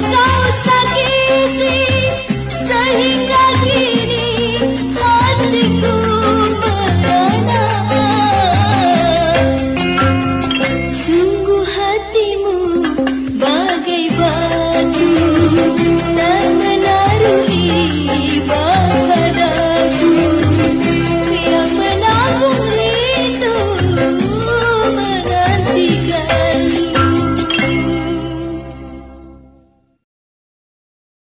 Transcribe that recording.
to die.